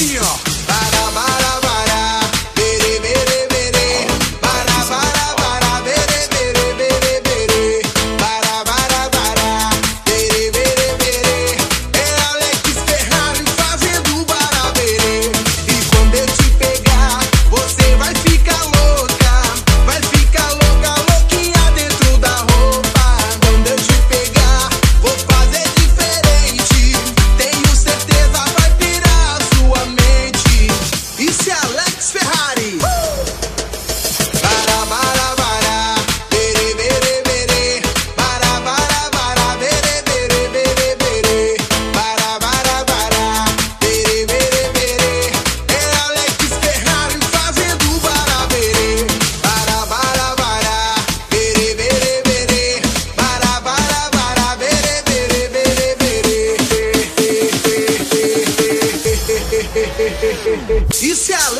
fear. Isso é Alex Ferrari.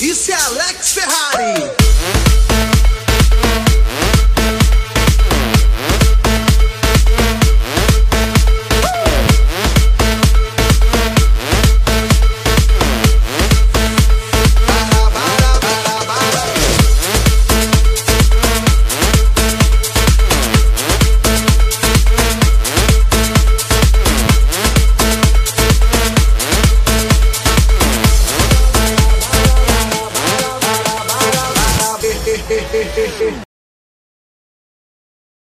Isso é Alex Ferrari. Bara, bara, bara, bara.